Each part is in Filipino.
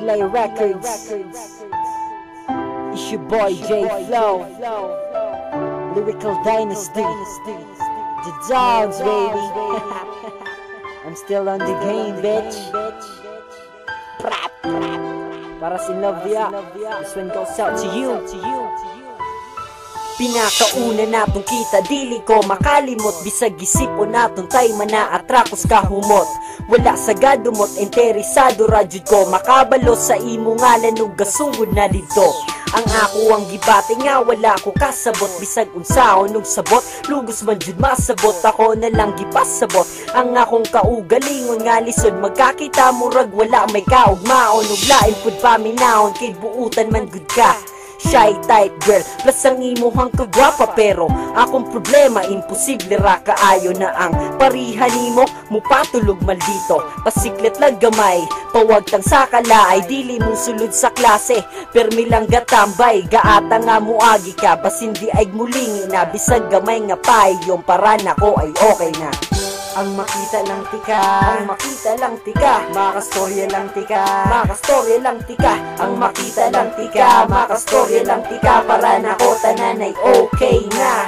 Pilay Records. It's your boy J Flow. Lyrical Dynasty. The dogs, baby. I'm still on the game, bitch. Prap, prap. Para si Lovia. This one goes out to you. Pinakauna natong kita dili ko makalimot. Bisag gisipon naton tay manaatrakos kahumot wala sa gadumot interesado radyod ko. Makabalo sa imo ngalan ug gasugod na dito. Ang ako ang gibati nga wala ko kasabot. Bisag unsaon ug sabot lugos man jud masabot. Ako na lang gipasabot. Ang akong kaugalingon nga lisod magkakita murag wala may kaugmaon ug lain pud paminahon kay buutan man gud ka Shy type girl, plus ang imuhang kagwapa pero akong problema imposible ra kaayo na ang parihan nimo mupatulog maldito pasiklet lang gamay. Pawag tang sa kalaay dili mo sulod sa klase. Permi lang gatambay gaata nga muagi ka. Bas hindi ay mulingi na bisag gamay nga pay yung para nako ay okay na ang makita lang tika. Ang makita lang tika. Makastorya lang tika. Makastorya lang tika. Ang makita lang tika. Makastorya lang tika. Para nako tanan ay okay na.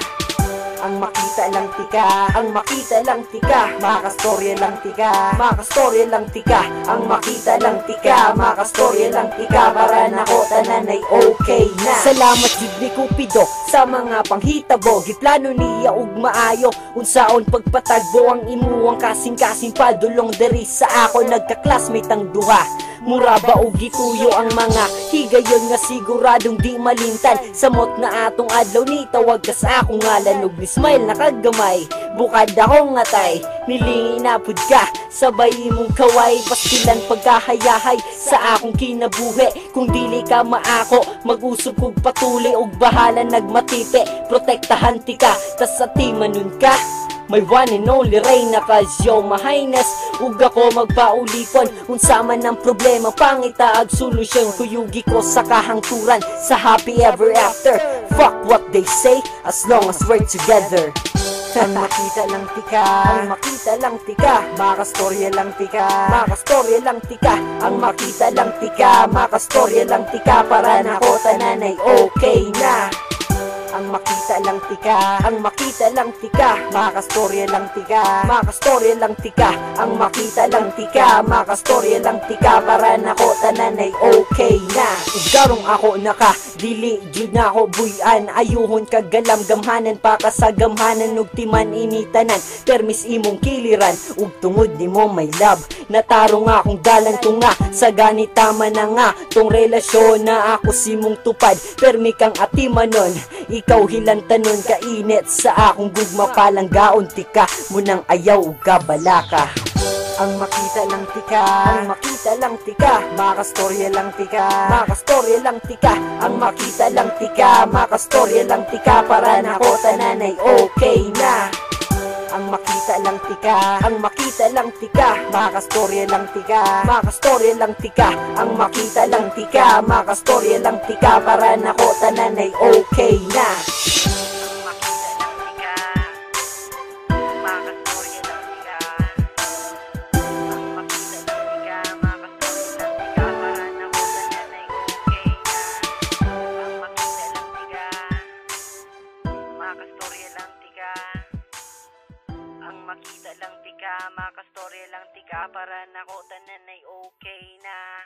Ang makita lang tika. Ang makita lang tika Makastorya lang tika. Makastorya lang tika Ang makita lang tika. Makastorya lang tika Para nako tanan ay okay na. Salamat jud ni Cupido Sa mga panghitabo. Giplano niya ug maayo. Unsaon pagpatagbo ang imuwang kasing-kasing padulong diri sa ako. Nagka-classmate ang duha Mura ba og gituyo ang mga higayon nga siguradong di malintan? Samot na atong adlaw ni tawag ka sa akong ngalan ug ni smile na kagamay. Bukad ako nga tay nilingi na pud ka. Sabay imong kaway pastilan pagkahayahay sa akong kinabuhi. Kung dili ka maako mag-usog kog patuli og bahala nagmatipe. Protektahan ti ka tas sa timanon ka. May one and only Reyna cause yo my highness Ug ako magpaulipon Unsa man ang problema. Pangita ag solusyon Kuyugi ko sa kahangturan. Sa happy ever after Fuck what they say As long as we're together. Ang makita lang tika. Ang makita lang tika. Makastorya lang tika. Makastorya lang tika. Ang makita lang tika. Makastorya lang tika. Para nako tanan ay okay na ang makita lang tika Ang makita lang tika Makastorya lang tika Makastorya lang tika. Ang makita lang tika Makastorya lang tika Para nako tanan ay okay na. Ugarong ako naka Dili jud na ako buyan. Ayuhon kag galam gamhanan pa ka sa gamhanan. Ug timan initanan Permis imong kiliran. Ug tungod nimo may love Natarong akong dalan tunga. Sa ganitama na nga Tong relasyon na ako simong tupad. Permi kang atimanon ikaw hilantanon kainit sa akong gugma palang gaon tika Munang ayaw ug kabalaka ang makita lang tika Ang makita lang tika Makastorya lang tika Makastorya lang tika Ang makita lang tika Makastorya lang tika Para nako tanan ay okay na ang makita lang tika Ang makita lang tika Makastorya lang tika Makastorya lang tika Ang makita lang tika Makastorya lang tika Para nako tanan ay okay na Makastorya lang tika. Ang makita lang tika Makastorya lang tika Para nako tanan ay okay na